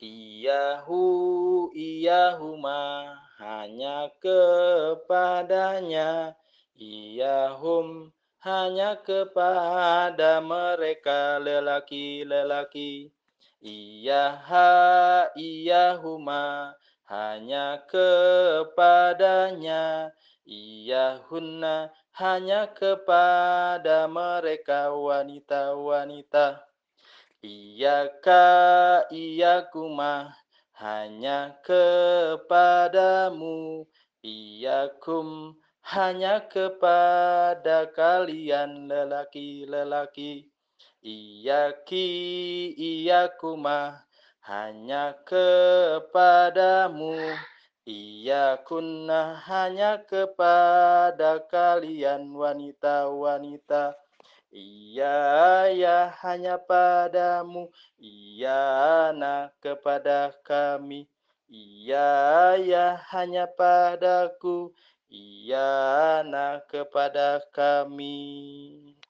Iyahu, iyahuma, hanya kepadanya. Iyahum, hanya kepada mereka lelaki-lelaki. Iyaha, iyahuma, hanya kepadanya. Iyahunna, hanya kepada mereka wanita-wanita. Iyaka, iyakuma, hanya kepadamu. Iyakum, hanya kepada kalian lelaki-lelaki. Iyaki, iyakuma, hanya kepadamu. Iyakunna, hanya kepada kalian wanita-wanita. Iya ya hanya padamu, Iyana kepada kami. Iya ya hanya padaku, Iyana kepada kami.